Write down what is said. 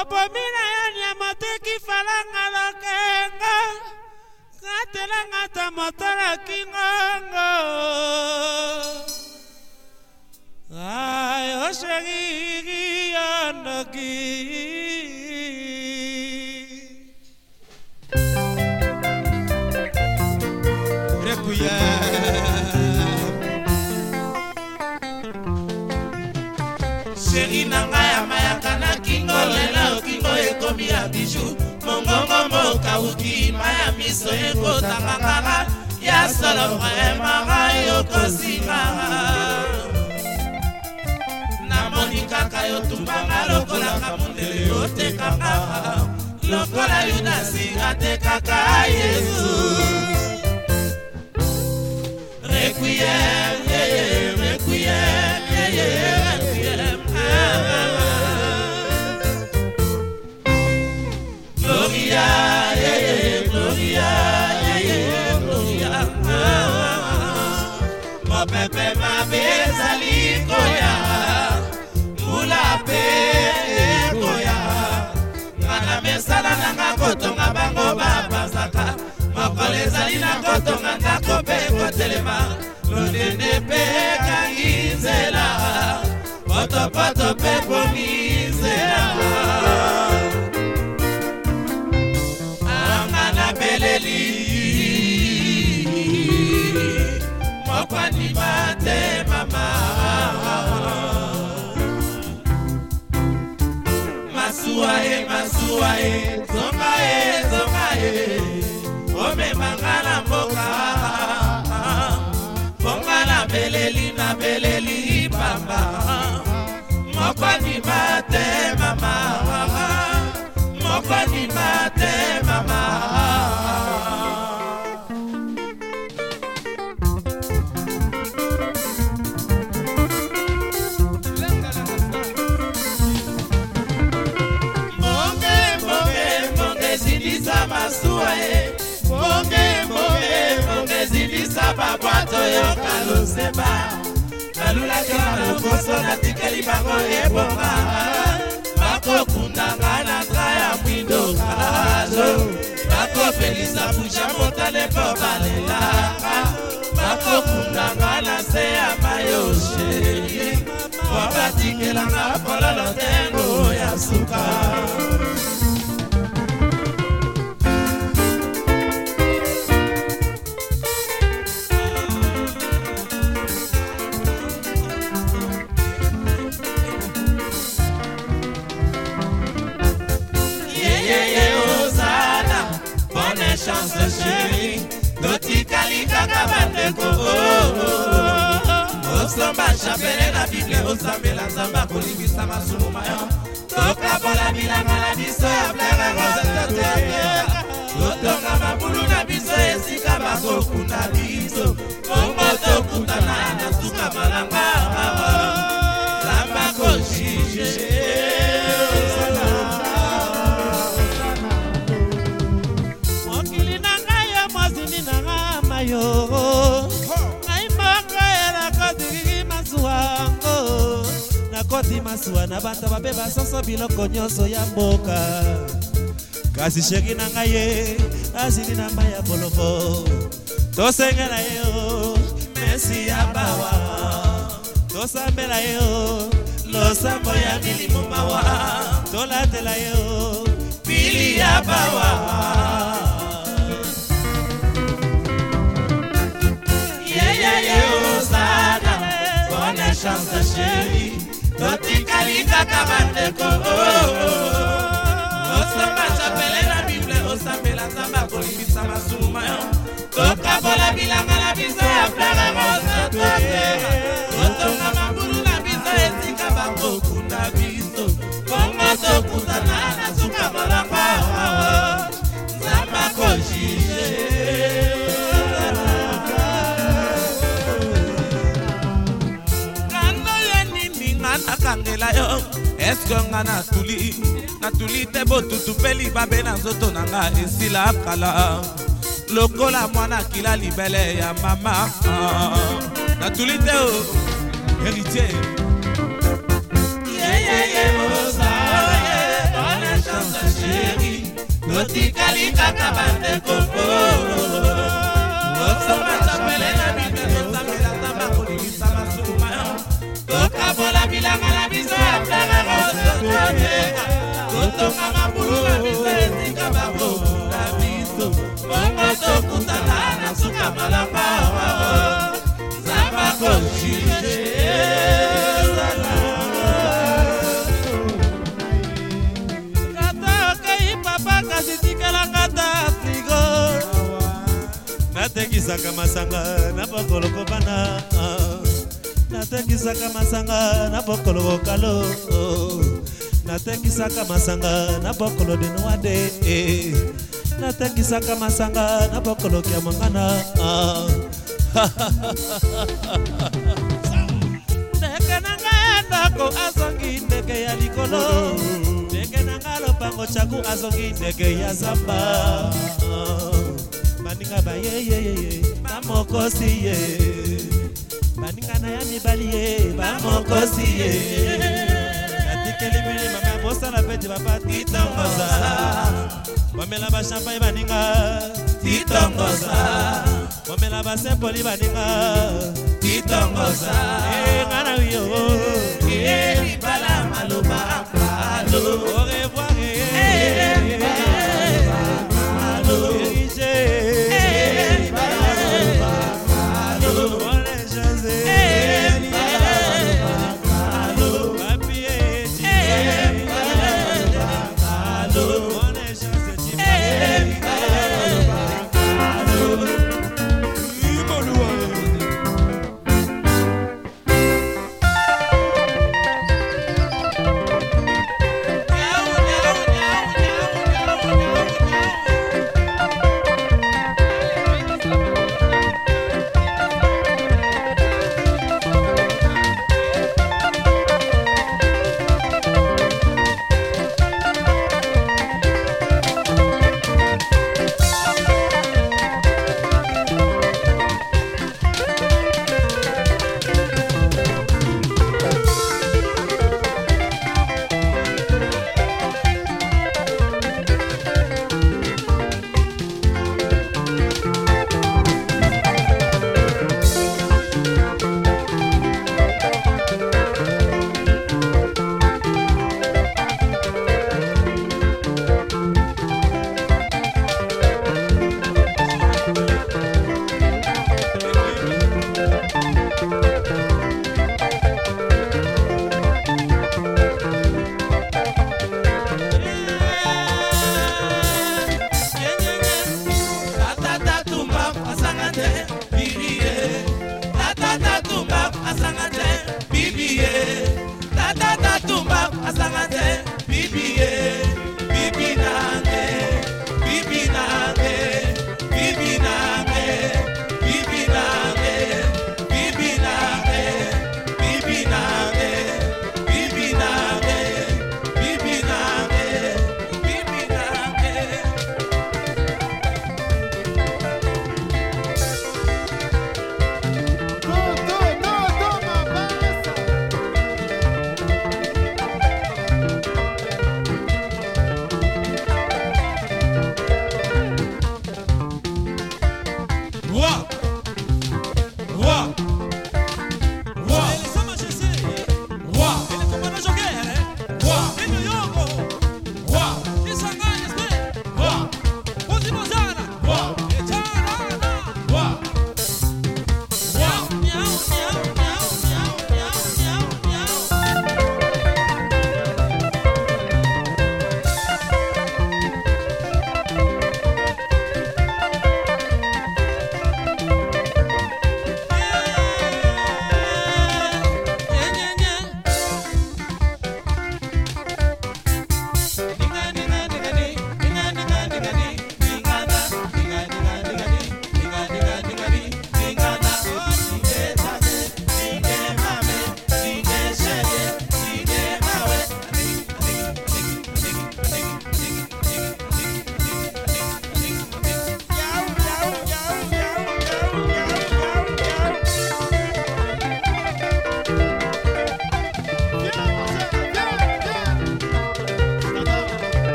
opomina yani ya motoki falanga lokenga ngatelanga ta motola kingongo mokima ya miso ekotaka kaka ya solo vraimentga yokosimanga namoni kaka yotumbanga lokolaka mondele yotekaka lokola yudasi atekaka yesu requiere etelema lolende mpe ekangi nzela potopoto mpe bomi nzela anga nabeleli mokwandima te mama masuwa e masuwa e zonga e zonga e napeleli napeleli pamba moko ndima te mama moko ndima te papa toyoka losemba nalulaki na lokoso natikeli bango eboma bakokundanga na tra ya mwindo kalazo bakopelisa busha motane mpo balelaka bakokundanga na se ya mayosheri po batikelanga pololo ntengo ya suka chance sheri totikali kaka bandeko osomba chapele na bible osambela nzambe akolingisa masumu mayo tokabola bilanga na biso ya blere totonga mabulu na biso esika bakokunda biso ongo tokutana na suka malanga kasi masuwa na bato babe basoso biloko nyonso ya mboka kasi sheri na ngai ye azili na mai ya bolobo tosengela ye o mesi ya bawa tosambela ye o losambo ya milimo mawa tolatela ye o pili ya bawa yeyeye osana bone chance chérie de canal! yotonga natuli natuli te botutu mpe libabe na nzoto na nga esila kala lokola mwana kila libele ya mama natuli te o héritier totikali kaka bandeko osomatapele na bitekosamelata bakolingisa masuma tokabola bilanga bonga mabulu na biso esika bakokunda biso bonga tokutana na suka malaka zaba kojuge ezala kata okei papa kasi tikalanga ta frigo natekisaka masanga na bokolo kobana natekisaka masanga na bokolo kokalo oh. natekisaka masanga na bokolo denoa de e natekisaka masanga na bokolo kya mangana ah. ndeke na ngai ya ndako azongi ndeke ya likolo ndeke na ngai lopango caku azongi ndeke ya zamba ah. baninga bayeyeyeye bamokosi ye baninga na ya mibali ye bamokosi ye batelemeli mama bosala pete bapatitangoza bomela bashampagne baninga titangoza bomela basempoli baninga titangoza eh, nga na yo libala maloba azanga te bibi ye